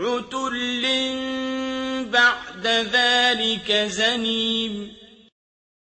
عُتُلٍّ بَعْدَ ذَٰلِكَ زَنِيمٍ